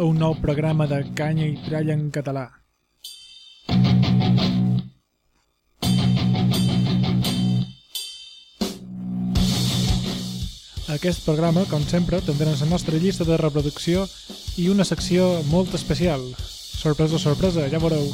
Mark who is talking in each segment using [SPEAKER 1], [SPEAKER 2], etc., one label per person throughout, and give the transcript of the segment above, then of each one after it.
[SPEAKER 1] A un nou programa de Canya i Tralla en català. Aquest programa, com sempre, tindrà la nostra llista de reproducció i una secció molt especial. Sorpresa, sorpresa, ja veureu.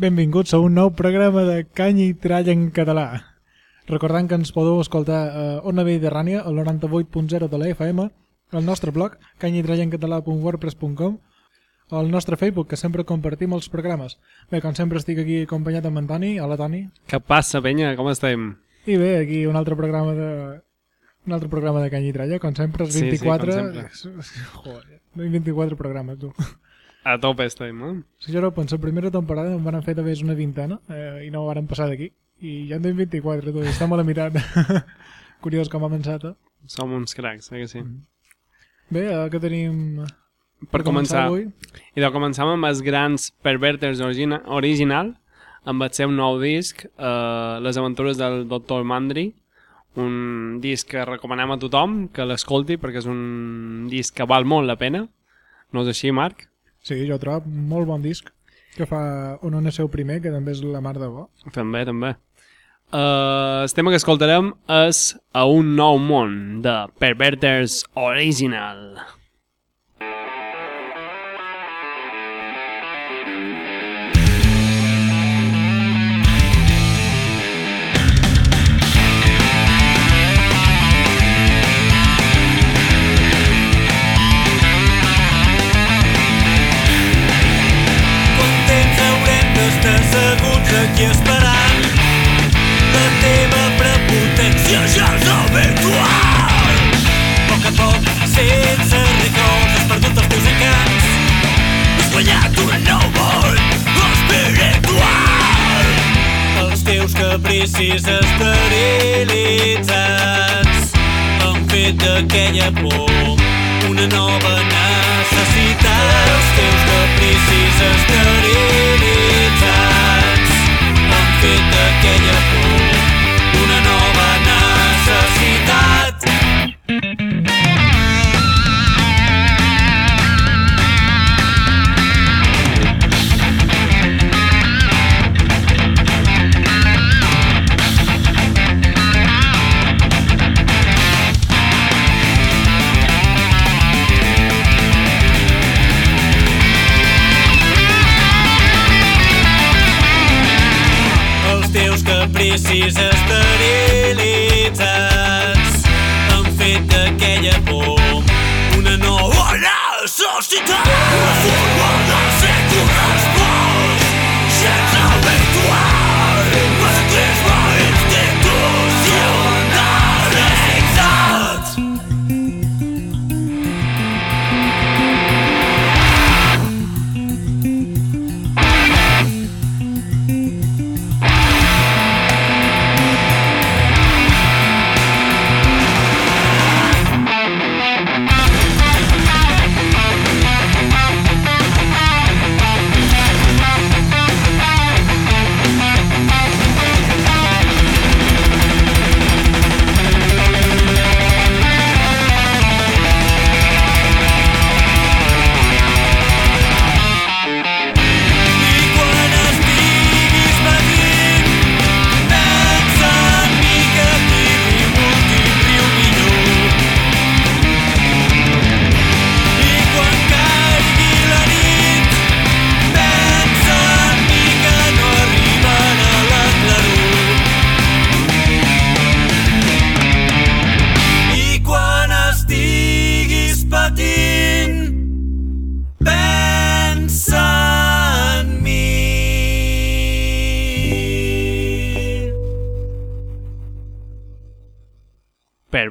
[SPEAKER 1] Benvinguts a un nou programa de Canya i Tralla en català. Recordant que ens podeu escoltar a Ona Vell de Rània, al 98.0 de la FM, al nostre blog, canyaitrallencatalà.wordpress.com, o al nostre Facebook, que sempre compartim els programes. Bé, com sempre estic aquí acompanyat amb en Toni. Hola, Toni.
[SPEAKER 2] Què passa, penya? Com estem?
[SPEAKER 1] I bé, aquí un altre programa de... Un altre programa de Canya i Tralla, com sempre, els
[SPEAKER 2] Sí, sí,
[SPEAKER 1] 24...
[SPEAKER 2] com
[SPEAKER 1] Joder, 24 programes, tu.
[SPEAKER 2] A tope estem, eh?
[SPEAKER 1] Si jo no penso, la primera temporada en van fer també una vintena eh, i no ho van passar d'aquí. I ja en tenim 24, tu, i està molt a mirat. Curiós com ha pensat, eh?
[SPEAKER 2] Som uns cracs, eh que sí?
[SPEAKER 1] Bé, eh, què tenim
[SPEAKER 2] Per començar,
[SPEAKER 1] avui?
[SPEAKER 2] i de començar amb els grans Perverters origina original, amb el seu nou disc, eh, Les aventures del Dr. Mandri, un disc que recomanem a tothom que l'escolti perquè és un disc que val molt la pena. No és així, Marc?
[SPEAKER 1] Sí, jo trobo molt bon disc que fa un on seu primer, que també és la mar de bo.
[SPEAKER 2] També, també. Uh, el tema que escoltarem és A un nou món, de Perverters Original.
[SPEAKER 3] Quant asseguts aquí esperant? La teva prepotència ja és habitual. A poc a poc, sense records, has perdut els teus encants. Has guanyat un nou món espiritual. Els teus capricis esterilitzats han fet d'aquella por una nova necessitat. Els teus capricis esterilitzats han fet d'aquella por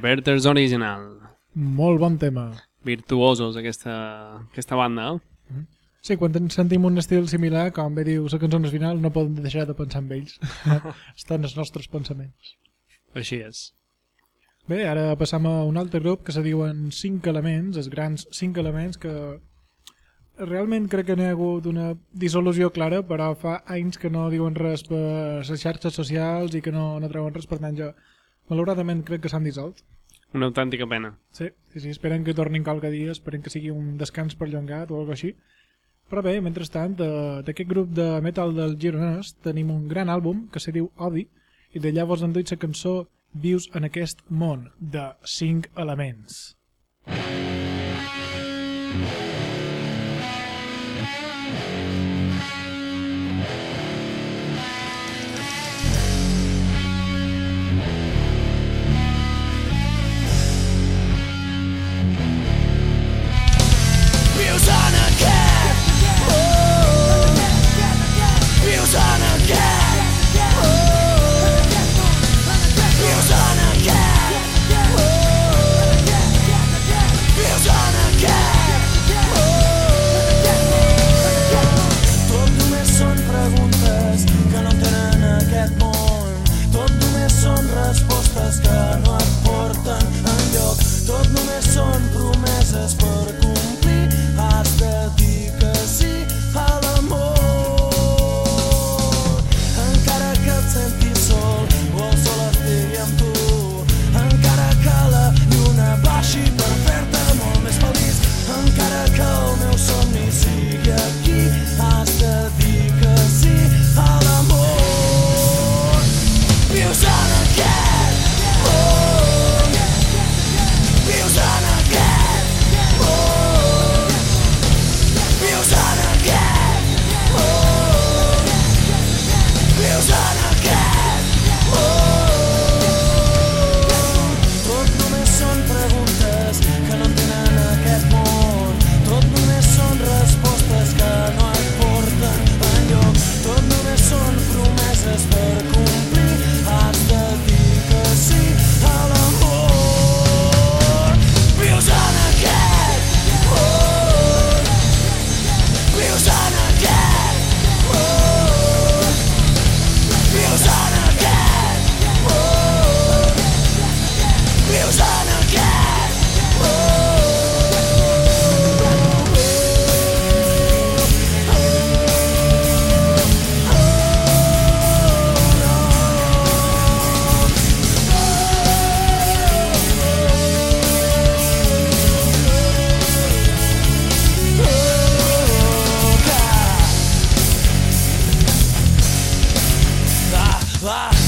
[SPEAKER 2] Perverters Original.
[SPEAKER 1] Molt bon tema.
[SPEAKER 2] Virtuosos, aquesta, aquesta banda, eh?
[SPEAKER 1] Sí, quan en sentim un estil similar, com bé diu la cançó final, no podem deixar de pensar en ells. Estan els nostres pensaments.
[SPEAKER 2] Així és.
[SPEAKER 1] Bé, ara passam a un altre grup que se diuen cinc elements, els grans cinc elements que realment crec que n'hi ha hagut una dissolució clara, però fa anys que no diuen res per les xarxes socials i que no, no treuen res, per tant jo malauradament crec que s'han dissolt.
[SPEAKER 2] Una autèntica pena.
[SPEAKER 1] Sí, sí, sí, esperen que tornin qualque dia, esperen que sigui un descans perllongat o alguna així. Però bé, mentrestant, de- d'aquest grup de metal del Gironès tenim un gran àlbum que se diu Odi i de llavors han duit la cançó Vius en aquest món de 5 elements.
[SPEAKER 4] Vius en aquest Va,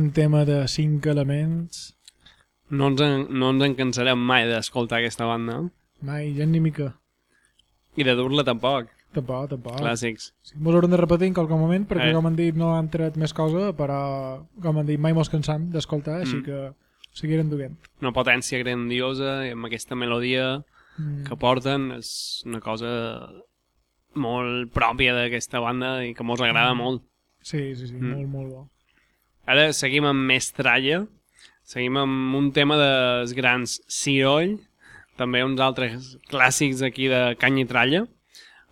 [SPEAKER 1] Gran tema de 5 elements.
[SPEAKER 2] No ens, en, no ens en cansarem mai d'escoltar aquesta banda.
[SPEAKER 1] Mai, ja ni mica.
[SPEAKER 2] I de dur-la tampoc.
[SPEAKER 1] Tampoc, tampoc.
[SPEAKER 2] Clàssics.
[SPEAKER 1] Sí, mos haurem de repetir en qualque moment perquè,
[SPEAKER 2] Eh.
[SPEAKER 1] com han dit, no han tret més cosa, però, com han dit, mai mos cansam d'escoltar, així
[SPEAKER 2] Mm.
[SPEAKER 1] que seguirem duent.
[SPEAKER 2] Una potència grandiosa i amb aquesta melodia
[SPEAKER 1] Mm.
[SPEAKER 2] que porten és una cosa molt pròpia d'aquesta banda i que mos agrada molt.
[SPEAKER 1] Sí, sí, sí,
[SPEAKER 2] Mm.
[SPEAKER 1] molt, molt bo.
[SPEAKER 2] Ara seguim amb més tralla. Seguim amb un tema dels grans Ciroll, també uns altres clàssics aquí de canya i tralla.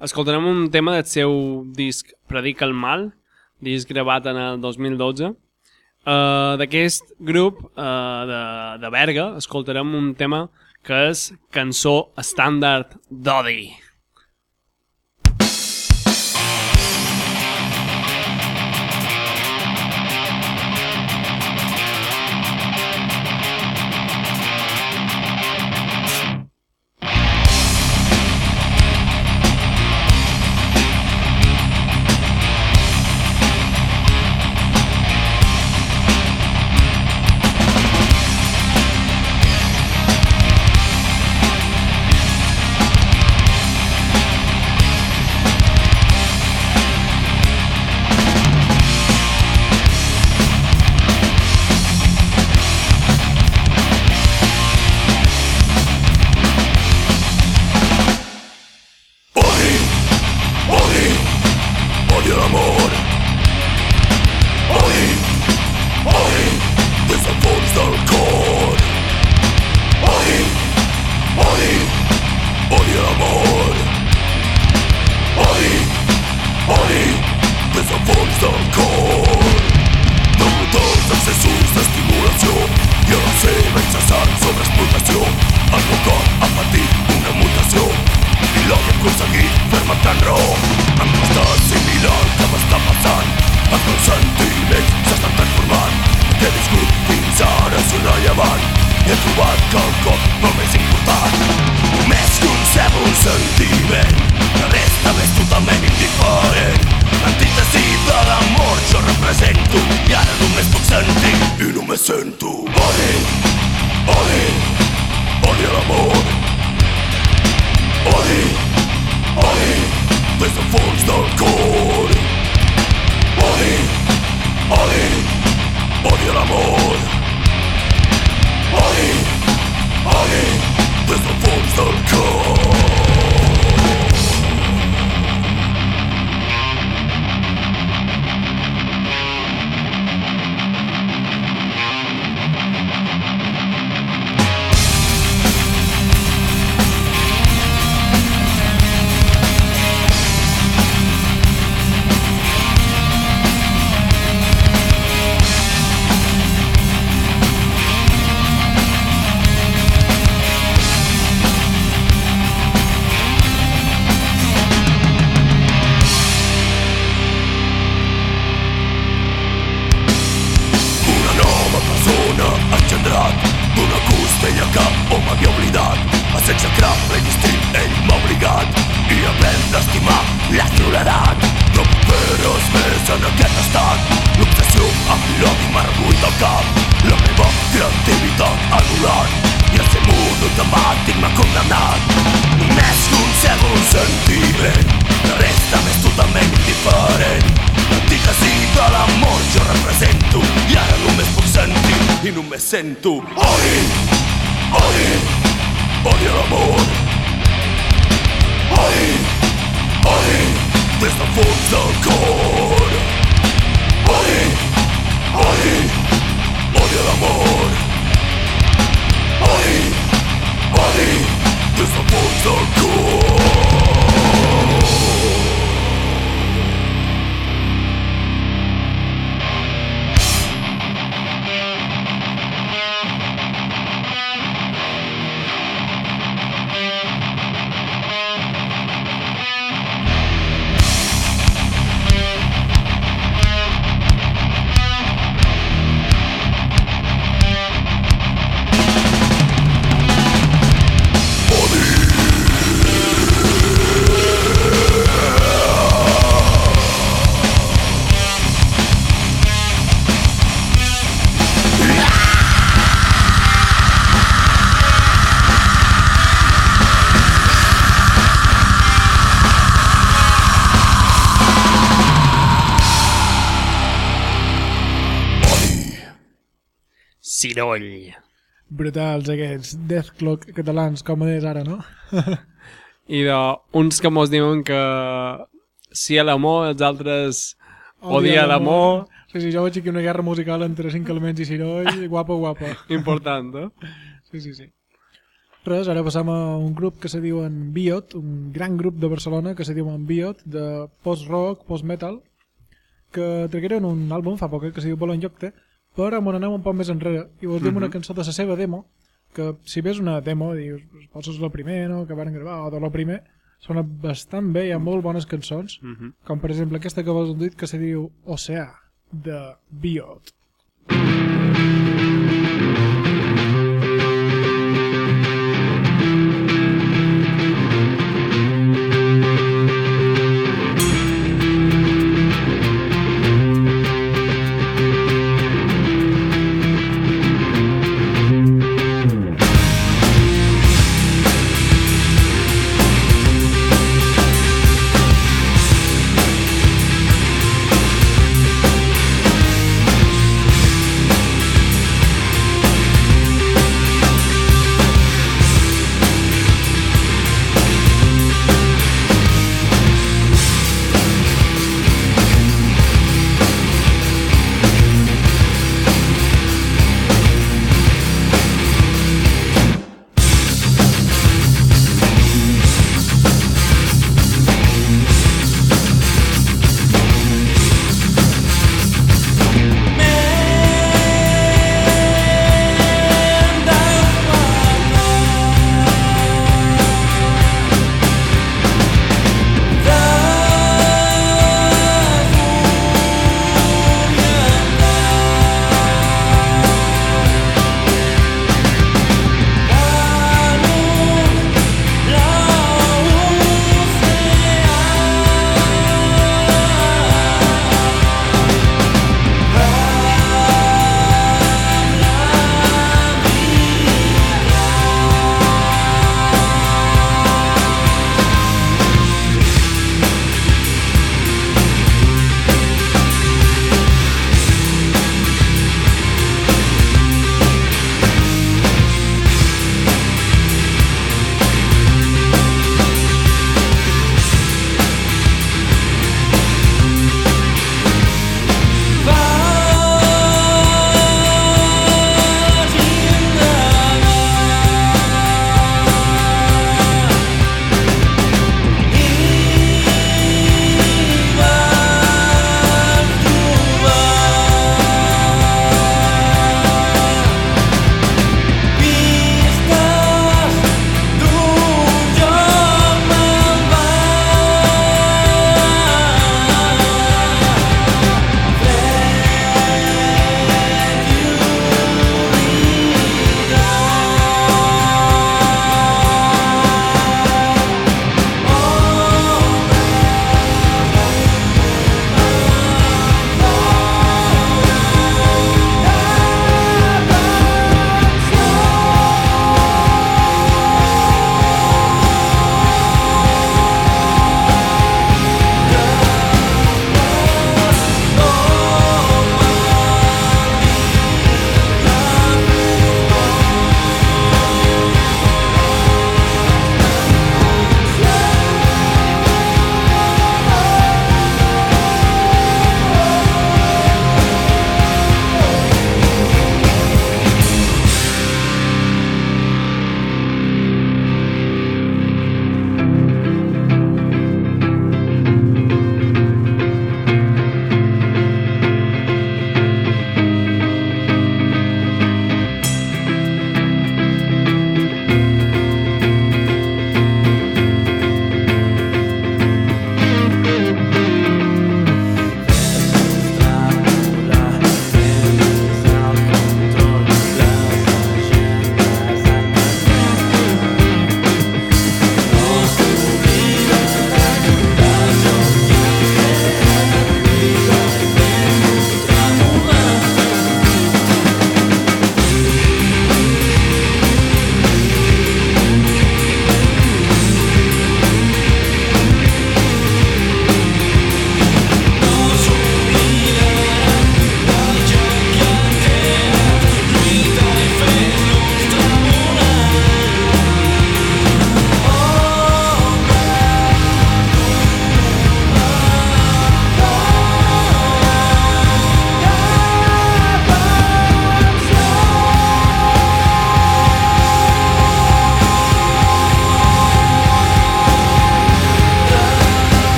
[SPEAKER 2] escoltarem un tema del seu disc Predica el mal, disc gravat en el 2012. Uh, D'aquest grup uh, de, de Berga escoltarem un tema que és cançó estàndard d'Odi.
[SPEAKER 5] I només sento odi, odi, odi a l'amor. Odi, odi, des del fons del cor. Odi, odi, odi a l'amor. Odi, odi, des del fons del cor.
[SPEAKER 2] Ciroll.
[SPEAKER 1] Brutals aquests Death Clock catalans, com és ara, no?
[SPEAKER 2] I de uns que mos diuen que sí a l'amor, els altres odia l'amor.
[SPEAKER 1] Sí, sí, jo veig aquí una guerra musical entre cinc elements i Ciroll, guapa, guapa.
[SPEAKER 2] Important, eh?
[SPEAKER 1] Sí, sí, sí. res, ara passam a un grup que se diu en Biot, un gran grup de Barcelona que se diu en Biot, de post-rock, post-metal, que tragueren un àlbum fa poc que se diu Llocte, però me n'anem un poc més enrere i us diem una cançó de la seva demo que si ves una demo dius potser és el primer no? que van gravar o de lo primer sona bastant bé, hi ha molt bones cançons
[SPEAKER 2] Mm -hmm.
[SPEAKER 1] com per exemple aquesta que vos hem dit que se diu Oceà de Biot
[SPEAKER 4] Oceà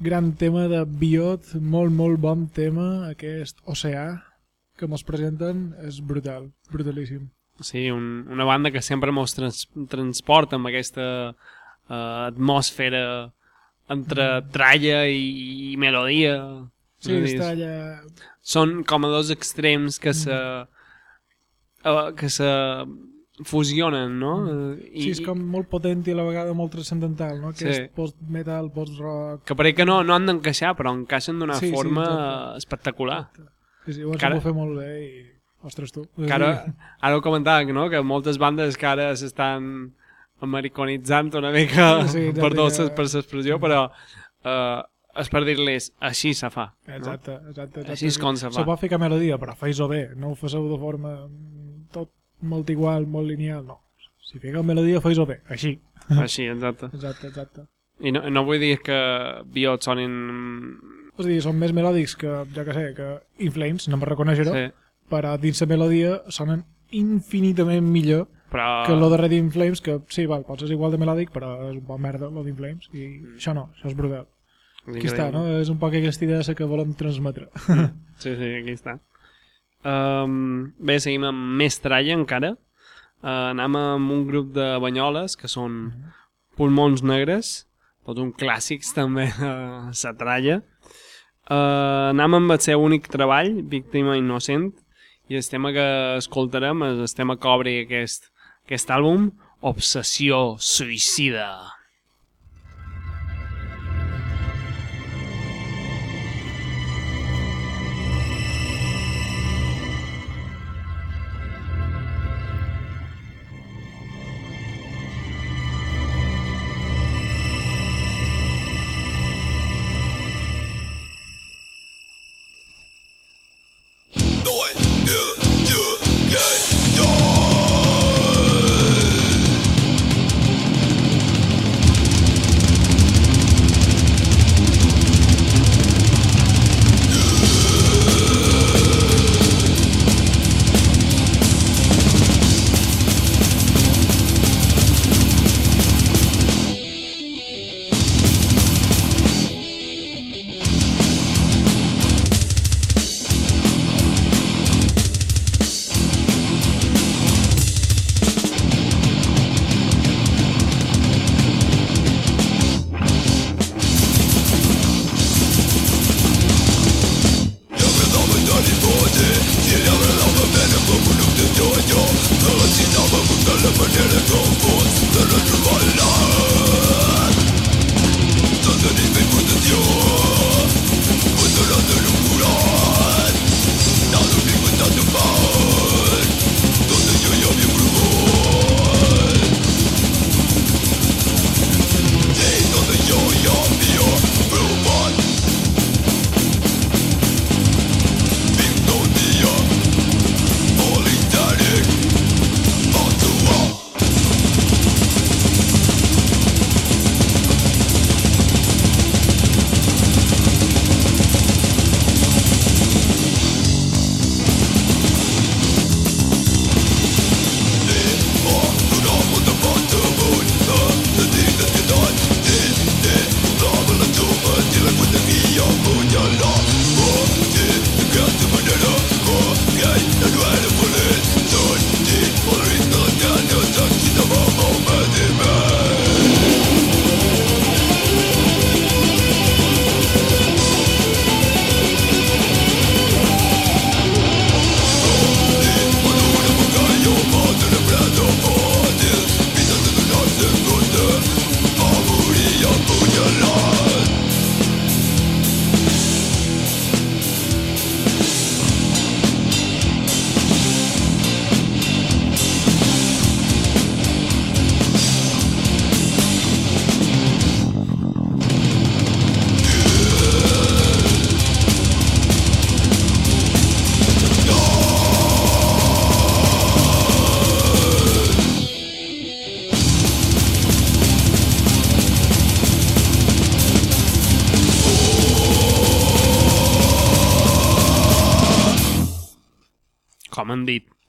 [SPEAKER 1] gran tema de Biot, molt, molt bon tema, aquest Oceà, que mos presenten, és brutal, brutalíssim.
[SPEAKER 2] Sí, un, una banda que sempre mos trans, transporta amb aquesta uh, atmosfera entre tralla i, i melodia.
[SPEAKER 1] Sí,
[SPEAKER 2] dir,
[SPEAKER 1] està allà...
[SPEAKER 2] Són com a dos extrems que se, uh, que se fusionen, no? I,
[SPEAKER 1] Sí, és com molt potent i a la vegada molt transcendental, no? Aquest
[SPEAKER 2] Sí.
[SPEAKER 1] post-metal, post-rock...
[SPEAKER 2] Que pareix que no, no han d'encaixar, però encaixen d'una
[SPEAKER 1] Sí, sí,
[SPEAKER 2] forma
[SPEAKER 1] exacte.
[SPEAKER 2] espectacular.
[SPEAKER 1] Sí, sí, ho
[SPEAKER 2] ara-
[SPEAKER 1] ho fer molt bé i... Ostres, tu.
[SPEAKER 2] Que ara, ara ho comentava, no? que moltes bandes que ara s'estan americanitzant una mica,
[SPEAKER 1] Sí, exacte,
[SPEAKER 2] perdó
[SPEAKER 1] que-
[SPEAKER 2] per l'expressió, però eh, és per dir-les així se fa. No?
[SPEAKER 1] Exacte, exacte, exacte.
[SPEAKER 2] Així és com se fa.
[SPEAKER 1] Se pot ficar melodia, però fes-ho bé. No ho faceu de forma mm, tot molt igual, molt lineal, no. Si fiqueu melodia, fes-ho bé, així.
[SPEAKER 2] Així, exacte.
[SPEAKER 1] Exacte, exacte.
[SPEAKER 2] I no, no vull dir que Biot sonin...
[SPEAKER 1] És dir, són més melòdics que, ja que sé, que In Flames, no me'n reconeixeré,
[SPEAKER 2] Sí,
[SPEAKER 1] però dins la melodia sonen infinitament millor
[SPEAKER 2] però...
[SPEAKER 1] que lo de Red In Flames, que sí, val, pot ser igual de melòdic, però és un bon merda, lo d'In Flames, i això no, això és brutal. Aquí està, no? És un poc aquesta idea que volem transmetre.
[SPEAKER 2] Sí, sí, aquí està. Um, bé, seguim amb més tralla encara. Uh, anem amb un grup de banyoles que són pulmons negres, tots un clàssics també de la tralla. Uh, anem amb el seu únic treball, Víctima Innocent, i el tema que escoltarem és el tema que obri aquest, aquest àlbum, Obsessió Suïcida.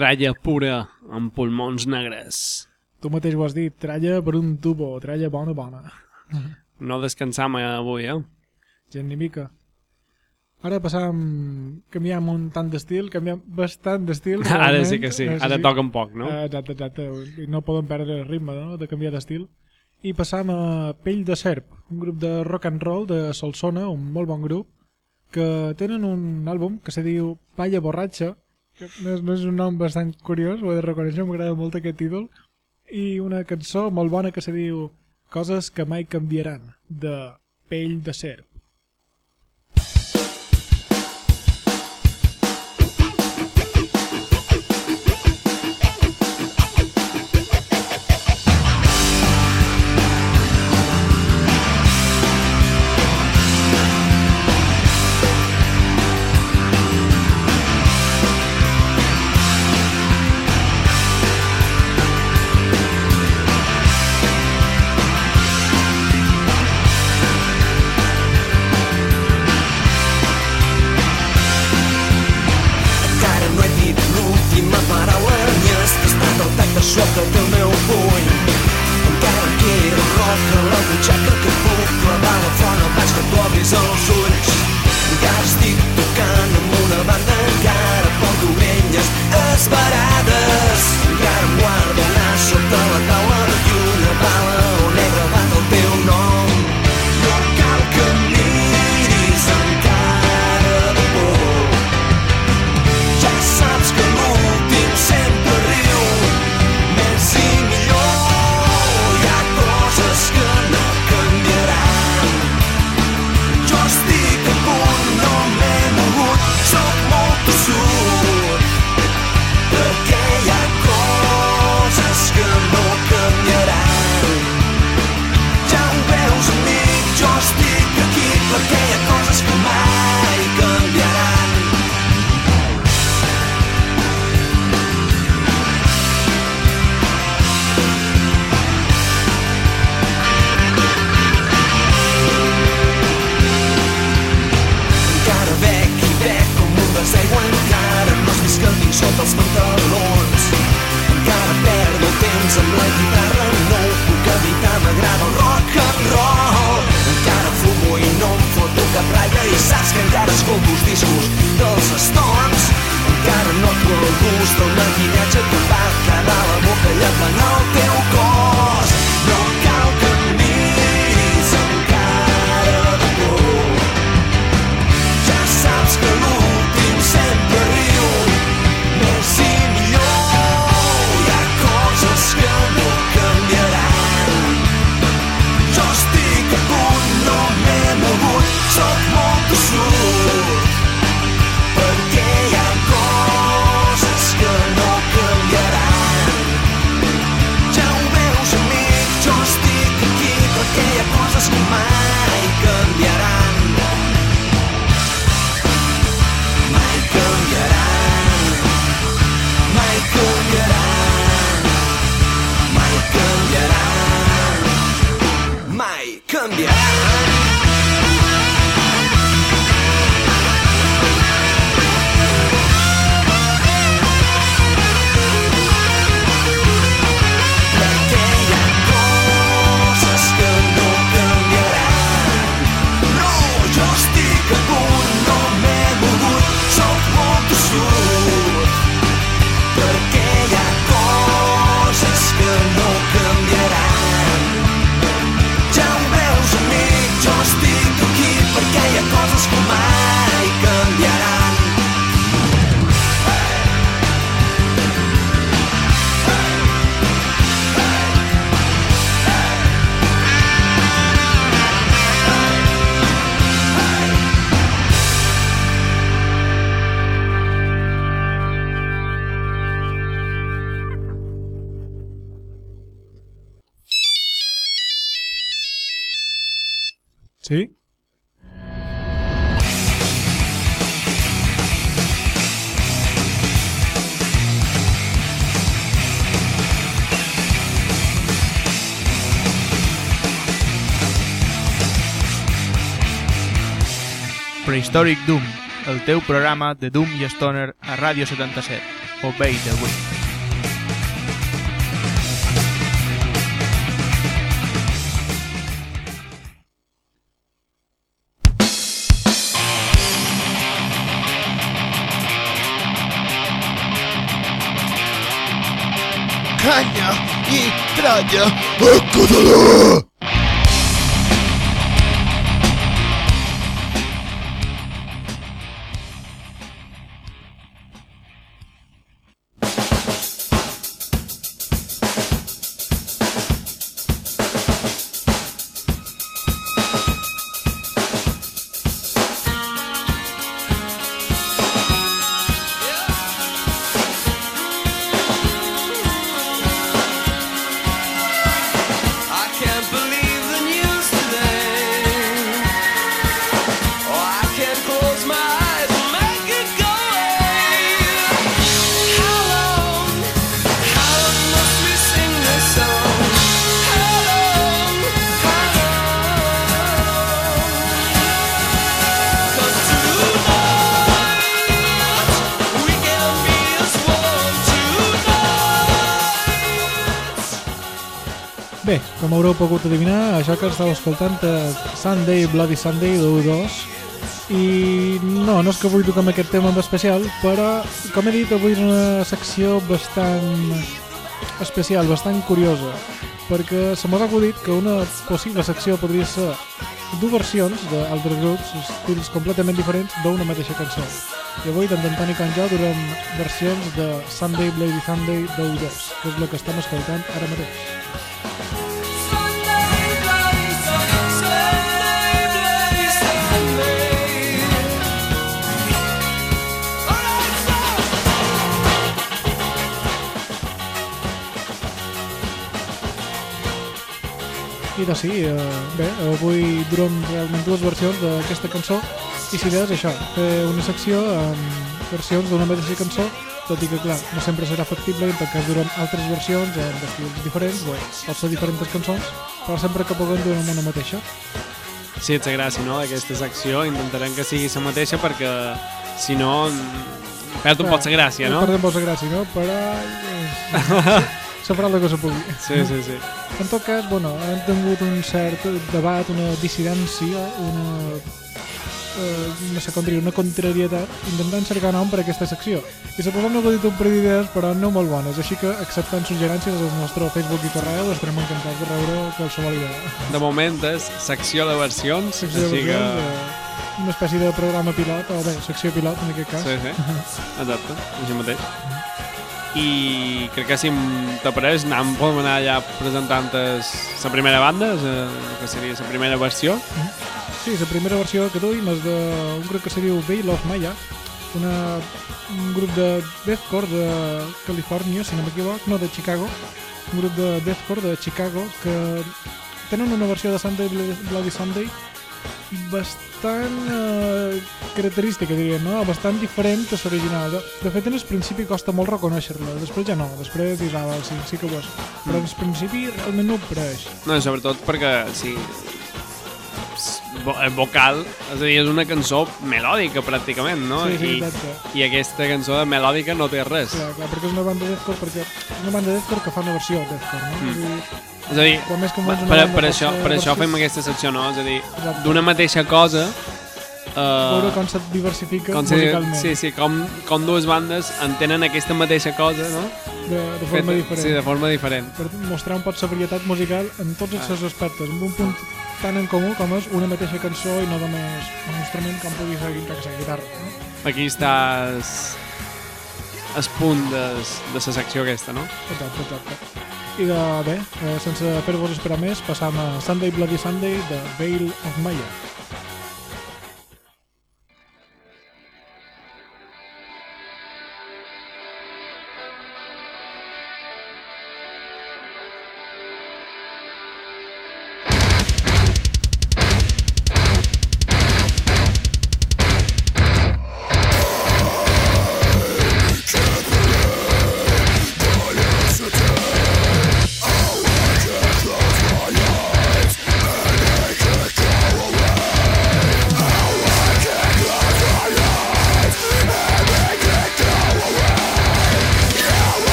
[SPEAKER 2] tralla pura, amb pulmons negres.
[SPEAKER 1] Tu mateix ho has dit, tralla per un tubo, tralla bona bona.
[SPEAKER 2] No descansam avui, eh?
[SPEAKER 1] Gent ni mica. Ara passam... Canviem un tant d'estil, canviem bastant d'estil.
[SPEAKER 2] Ara sí que sí,
[SPEAKER 1] no
[SPEAKER 2] ara sí. un poc, no?
[SPEAKER 1] Exacte, exacte. No poden perdre el ritme no? de canviar d'estil. I passam a Pell de Serp, un grup de rock and roll de Solsona, un molt bon grup, que tenen un àlbum que se diu Palla Borratxa, no és, no és un nom bastant curiós, ho he de reconèixer, m'agrada molt aquest ídol. I una cançó molt bona que se diu Coses que mai canviaran, de Pell de
[SPEAKER 4] Ser.
[SPEAKER 1] Sí?
[SPEAKER 6] Prehistoric Doom, el teu programa de Doom i Stoner a Ràdio 77. Obey
[SPEAKER 5] the Wind. Tralla en català.
[SPEAKER 4] I
[SPEAKER 1] haureu pogut adivinar, això que estàu escoltant és Sunday, Bloody Sunday, de U2. I no, no és que avui toquem aquest tema en especial, però, com he dit, avui és una secció bastant especial, bastant curiosa, perquè se m'ha acudit que una possible secció podria ser dues versions d'altres grups, estils completament diferents d'una mateixa cançó. I avui, tant Antoni com jo, durem versions de Sunday, Bloody Sunday, de U2, que és el que estem escoltant ara mateix. I de sí, eh, bé, avui durem realment dues versions d'aquesta cançó i si és això, fer una secció amb versions d'una mateixa cançó tot i que, clar, no sempre serà factible i en tot cas durem altres versions amb estils diferents, bé, pot ser diferents cançons però sempre que puguem durem una mateixa
[SPEAKER 2] Sí, ets gràcia, no?, d'aquesta secció. Intentarem que sigui la mateixa perquè, si no, perd un poc la gràcia, no?
[SPEAKER 1] Perdem posa gràcia, no? Però el que se pugui
[SPEAKER 2] Sí, sí, sí.
[SPEAKER 1] En tot cas, bueno, hem tingut un cert debat, una dissidència, una, eh, no sé com dir, una contrarietat, intentant cercar nom per a aquesta secció. I suposem que he dit un parell d'idees, però no molt bones, així que acceptant suggerències al nostre Facebook i correu, estarem encantats de rebre qualsevol idea.
[SPEAKER 2] De moment és secció de versions,
[SPEAKER 1] Secció de
[SPEAKER 2] així que...
[SPEAKER 1] versions, eh, una espècie de programa pilot, o bé, secció pilot en aquest cas.
[SPEAKER 2] Sí, sí, exacte, així mateix. I crec que si t'apareix, anem, podem anar ja presentant es- la primera banda, la, que seria la primera versió.
[SPEAKER 1] Sí, la primera versió que duim és d'un grup que se diu Veil of Maya, una, un grup de deathcore de Califòrnia, si no m'equivoc, no, de Chicago, un grup de deathcore de Chicago que tenen una versió de Sunday Blo- Bloody Sunday bastant eh, característica, diria, no? Bastant diferent a l'original. De, de fet, en el principi costa molt reconèixer-la, després ja no, després dius, ah, sí, sí que ho és. Però en el principi realment no ho pareix.
[SPEAKER 2] No, sobretot perquè, sí, vocal, és a dir, és una cançó melòdica pràcticament, no?
[SPEAKER 1] Sí, sí,
[SPEAKER 2] I,
[SPEAKER 1] exacte.
[SPEAKER 2] I aquesta cançó de melòdica no té res.
[SPEAKER 1] Clar, clar, perquè és una banda deathcore, perquè és una banda deathcore que fa una versió deathcore, no?
[SPEAKER 2] Mm.
[SPEAKER 1] És a dir,
[SPEAKER 2] És a dir,
[SPEAKER 1] quan més que
[SPEAKER 2] per, per, per, això, per això fem aquesta secció, no? És a dir, d'una mateixa cosa...
[SPEAKER 1] veure
[SPEAKER 2] Uh,
[SPEAKER 1] com se't diversifica
[SPEAKER 2] com si,
[SPEAKER 1] musicalment
[SPEAKER 2] sí, sí, com, com dues bandes entenen aquesta mateixa cosa, no?
[SPEAKER 1] de, de forma
[SPEAKER 2] Feta-
[SPEAKER 1] diferent.
[SPEAKER 2] Sí, de forma diferent.
[SPEAKER 1] Per mostrar un pot la varietat musical en tots els seus aspectes, amb un punt tan en comú com és una mateixa cançó i no només un instrument com pugui ser la guitarra. No?
[SPEAKER 2] Aquí està es, el punt de, de la secció aquesta, no?
[SPEAKER 1] Exacte, exacte. I de, bé, eh, sense fer-vos esperar més, passam a Sunday Bloody Sunday de Veil of Maya.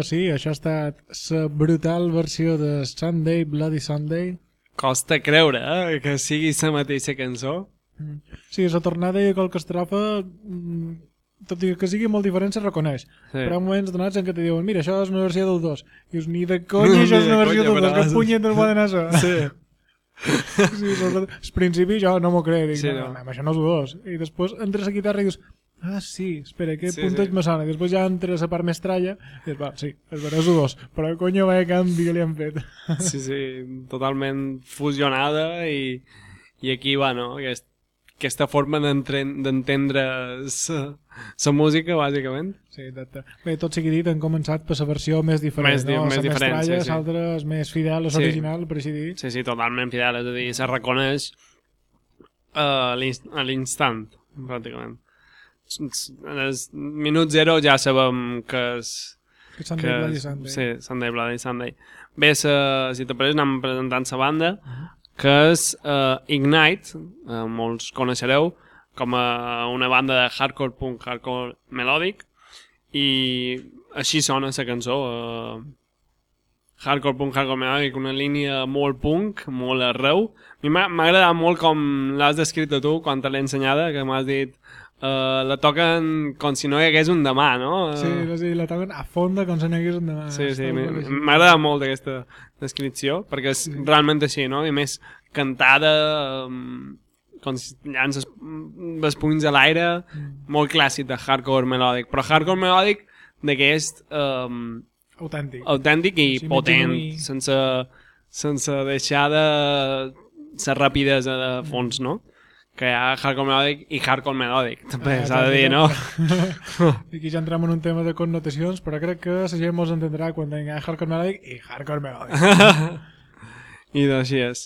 [SPEAKER 1] Doncs sí, això ha estat la brutal versió de Sunday, Bloody Sunday.
[SPEAKER 2] Costa creure eh, que sigui la mateixa cançó.
[SPEAKER 1] Sí, la tornada i qualque estrofa, mm, tot i que sigui molt diferent, se reconeix.
[SPEAKER 2] Sí.
[SPEAKER 1] Però hi ha moments donats en què te diuen mira, això és una versió del 2. I dius, ni de conya, això és una versió del 2.
[SPEAKER 2] però-
[SPEAKER 1] Que punyetes poden això?
[SPEAKER 2] Sí.
[SPEAKER 1] sí sobretot, al principi jo no m'ho crec. Dic,
[SPEAKER 2] Sí, no.
[SPEAKER 1] no. això no és el 2. I després entres a guitarra i dius, ah, sí, espera, aquest
[SPEAKER 2] Sí,
[SPEAKER 1] punteig
[SPEAKER 2] sí.
[SPEAKER 1] me sona. Després ja entra la part més tralla i dius, va, sí, és veritat, 2. Però conya, vaya canvi que li han fet.
[SPEAKER 2] Sí, sí, totalment fusionada i, i aquí, bueno, aquest, aquesta forma d'entendre la música, bàsicament.
[SPEAKER 1] Sí, exacte. Bé, tot sigui dit, han començat per la versió més diferent,
[SPEAKER 2] Més di-
[SPEAKER 1] no?
[SPEAKER 2] més
[SPEAKER 1] La
[SPEAKER 2] diferent,
[SPEAKER 1] més tralla,
[SPEAKER 2] sí, sí.
[SPEAKER 1] l'altra és més fidel, és
[SPEAKER 2] Sí.
[SPEAKER 1] original, per així dir.
[SPEAKER 2] Sí, sí, totalment fidel, és a dir, se reconeix l'inst- a l'instant, pràcticament. En el minut zero ja sabem que és...
[SPEAKER 1] Que s'han
[SPEAKER 2] que,
[SPEAKER 1] Bloody Sunday.
[SPEAKER 2] Sí, Sunday, Bloody Sunday. Bé, sa, si t'apareix, anem presentant la banda, que és uh, Ignite, uh, molts coneixereu, com a una banda de hardcore punk, hardcore melòdic, i així sona la cançó. Uh, hardcore punk, hardcore melòdic, una línia molt punk, molt arreu. A mi m'ha agradat molt com l'has descrit tu quan te l'he ensenyada, que m'has dit uh, la toquen com si no hi hagués un demà, no?
[SPEAKER 1] Sí,
[SPEAKER 2] Uh,
[SPEAKER 1] sí, la toquen a fonda com si n'hagués un demà.
[SPEAKER 2] Sí, sí, m'ha
[SPEAKER 1] molt
[SPEAKER 2] aquesta descripció, perquè és realment així, no? I més cantada, um, com si llances mm, els punys a l'aire, molt clàssic de hardcore melòdic, però hardcore melòdic d'aquest um,
[SPEAKER 1] Autèntic.
[SPEAKER 2] autèntic i
[SPEAKER 1] Sí,
[SPEAKER 2] potent, sense, sense deixar de ser rapidesa de fons, no? Que hi ha hardcore melòdic i hardcore melòdic, també
[SPEAKER 1] Ah,
[SPEAKER 2] s'ha de dir, no?
[SPEAKER 1] I aquí ja entrem en un tema de connotacions, però crec que la gent mos entendrà quan tinguem hardcore melòdic i hardcore melòdic.
[SPEAKER 2] I doncs així és.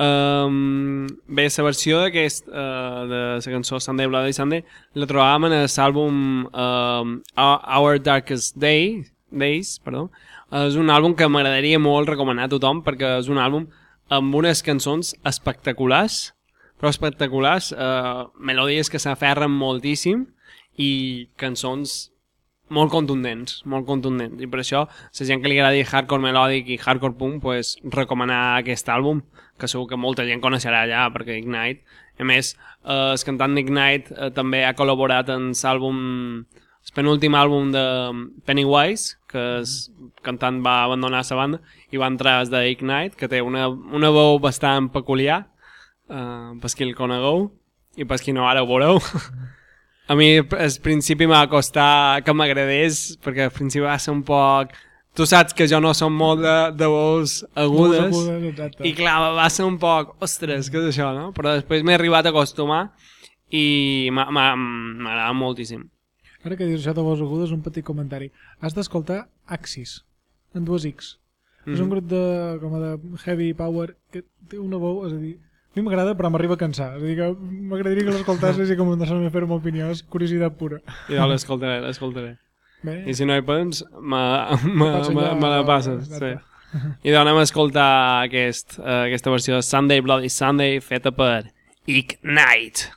[SPEAKER 2] Um, bé, la versió d'aquest, uh, de la cançó Sunday Bloody Sunday, la trobàvem en l'àlbum um, Our Darkest Day, Days, perdó. És un àlbum que m'agradaria molt recomanar a tothom perquè és un àlbum amb unes cançons espectaculars, però espectaculars, uh, melodies que s'aferren moltíssim i cançons molt contundents, molt contundents. I per això, la gent que li agradi hardcore melòdic i hardcore punk, pues, recomanar aquest àlbum, que segur que molta gent coneixerà ja, perquè Ignite, a més, eh, el cantant d'Ignite eh, també ha col·laborat en l'àlbum, el penúltim àlbum de Pennywise, que el cantant va abandonar la banda, i va entrar el d'Ignite, que té una, una veu bastant peculiar, eh, per qui el conegueu, i per qui no ara ho veureu. A mi al principi m'ha costat que m'agradés, perquè al principi va ser un poc... Tu saps que jo no som molt de, de veus agudes,
[SPEAKER 1] agudes, exacte.
[SPEAKER 2] i clar, va ser un poc, ostres, què és això, no? Però després m'he arribat a acostumar i m'agrada moltíssim.
[SPEAKER 1] Ara que dius això de vols agudes, un petit comentari. Has d'escoltar Axis, en dues X. Mm -hmm. És un grup de, com de heavy power que té una veu, és a dir, a mi m'agrada però m'arriba a cansar. A dir, que m'agradaria que l'escoltassis i que m'ho deixessin fer una opinió, és curiositat pura.
[SPEAKER 2] I jo l'escoltaré, l'escoltaré. I si no hi pots, me, me, me, me la passes. Sí. I doncs anem a escoltar aquest, uh, aquesta versió de Sunday Bloody Sunday feta per Ignite.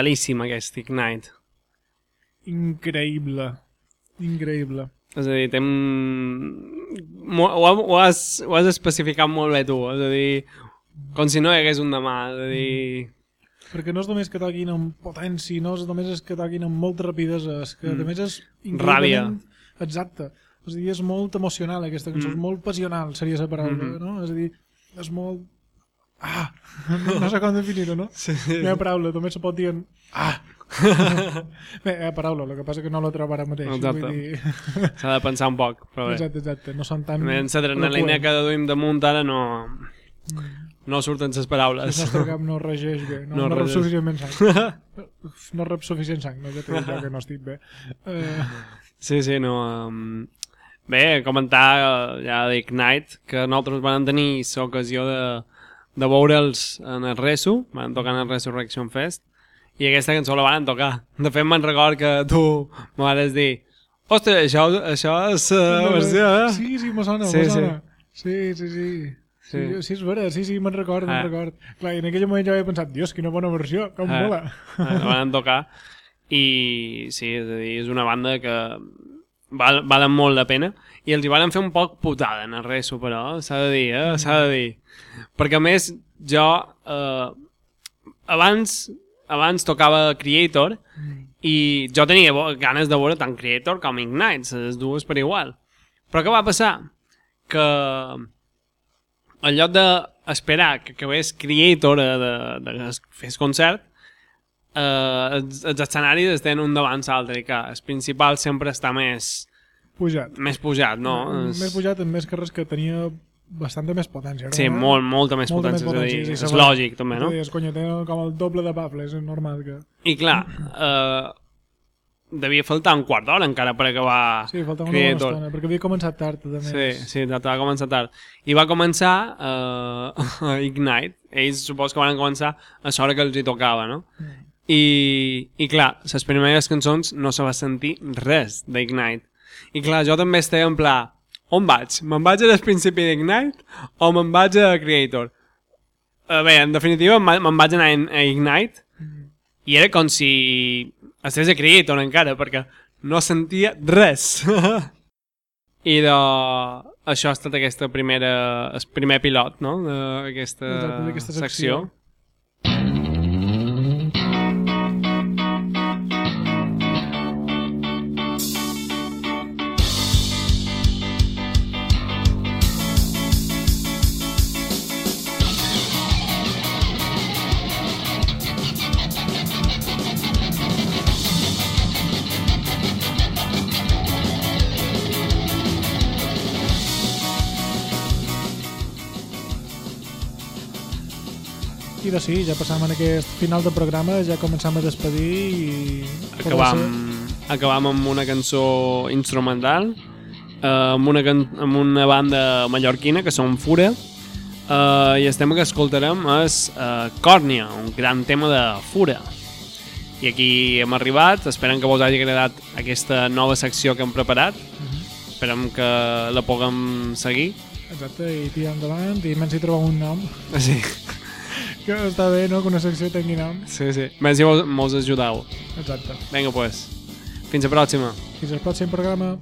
[SPEAKER 2] Brutalíssim aquest Ignite.
[SPEAKER 1] Increïble. Increïble.
[SPEAKER 2] És a dir, tem... Ho, ho, has, ho has especificat molt bé tu, és a dir, com si no hi hagués un demà, és a dir...
[SPEAKER 1] Perquè no és només que toquin amb potència, no és només és que toquin amb molta rapidesa, és que mm. a més és...
[SPEAKER 2] Ràbia.
[SPEAKER 1] Exacte. És a dir, és molt emocional aquesta cançó,
[SPEAKER 2] Mm.
[SPEAKER 1] és molt passional, seria la paraula,
[SPEAKER 2] Mhm.
[SPEAKER 1] no? És a dir, és molt... Ah! No sé com definir-ho, no?
[SPEAKER 2] Sí,
[SPEAKER 1] La meva paraula també se pot dir en... Ah! Bé, eh, paraula, el que passa que no la trobo ara mateix.
[SPEAKER 2] Exacte.
[SPEAKER 1] Vull dir...
[SPEAKER 2] S'ha de pensar un poc, però bé.
[SPEAKER 1] Exacte, exacte. No són tan...
[SPEAKER 2] L'adrenalina
[SPEAKER 1] eloqüents.
[SPEAKER 2] que duim damunt ara no, no surten les
[SPEAKER 1] El
[SPEAKER 2] paraules.
[SPEAKER 1] nostre cap no regeix bé, no,
[SPEAKER 2] No
[SPEAKER 1] no, rep suficientment sang. no rep suficient sang, no? Jo que no estic bé. Uh,
[SPEAKER 2] Sí, sí, no... Um... Bé, comentar eh, ja d'Ignite, que nosaltres vam tenir l'ocasió de, de veure'ls en el Resu, van tocar en el Resurrection Fest, i aquesta cançó la van tocar. De fet, me'n record que tu me vas dir Ostres, això, això és uh, versió, eh?
[SPEAKER 1] Sí, sí, me sona,
[SPEAKER 2] Sí,
[SPEAKER 1] me
[SPEAKER 2] sí.
[SPEAKER 1] sona. Sí, sí, sí. Sí,
[SPEAKER 2] Sí.
[SPEAKER 1] sí, és vera, sí, sí, me'n record, me'n
[SPEAKER 2] Ah.
[SPEAKER 1] record. Clar, en aquell moment jo havia pensat, dios, quina bona versió, com
[SPEAKER 2] Ah.
[SPEAKER 1] mola.
[SPEAKER 2] la van tocar i sí, és a dir, és una banda que val, valen molt la pena i els hi van fer un poc putada en el reso, però s'ha de dir, eh? s'ha de dir perquè a més jo eh, abans abans tocava Creator i jo tenia ganes de veure tant Creator com Ignite, les dues per igual però què va passar? que en lloc d'esperar que acabés Creator de, de, de que es fes concert eh, els, els escenaris estan un davant l'altre i que el principal sempre està més,
[SPEAKER 1] Pujat.
[SPEAKER 2] més pujat, no? És-
[SPEAKER 1] Més pujat en més carrers que tenia bastanta més potència.
[SPEAKER 2] Sí,
[SPEAKER 1] no?
[SPEAKER 2] molt, molta més
[SPEAKER 1] Molta
[SPEAKER 2] potència, és a dir,
[SPEAKER 1] sí,
[SPEAKER 2] és lògic també, no?
[SPEAKER 1] És, coño, té com el doble de baffles, és normal que...
[SPEAKER 2] I clar, eh, devia faltar un quart d'hora encara per acabar
[SPEAKER 1] Sí, faltava una bona estona, perquè havia començat tard, més.
[SPEAKER 2] Sí, sí, va començar tard. I va començar uh, Ignite. Ells supos que van començar a l'hora que els hi tocava, no? I, i clar, les primeres cançons no se va sentir res d'Ignite. I clar, jo també estava en pla, on vaig? Me'n vaig al principi d'Ignite o me'n vaig a Creator? Uh, bé, en definitiva, me'n vaig anar a Ignite i era com si estigués a Creator encara, perquè no sentia res. I de... això ha estat aquesta primera, el primer pilot, no?, d'aquesta secció.
[SPEAKER 1] secció. I doncs sí, ja passam en aquest final del programa, ja començam a despedir i...
[SPEAKER 2] Acabam, acabam amb una cançó instrumental, eh, amb, una can amb una banda mallorquina, que són Fura, eh, i el tema que escoltarem és eh, Còrnia, un gran tema de Fura. I aquí hem arribat, esperem que vos hagi agradat aquesta nova secció que hem preparat, esperem que la puguem seguir.
[SPEAKER 1] Exacte, i tirar endavant, i menys si trobem un nom,
[SPEAKER 2] Sí,
[SPEAKER 1] que està bé, no?, que una secció tingui nom.
[SPEAKER 2] sí, sí. Més si vos, mos ajudeu.
[SPEAKER 1] Exacte.
[SPEAKER 2] Vinga, pues. Fins la pròxima.
[SPEAKER 1] Fins al pròxim programa.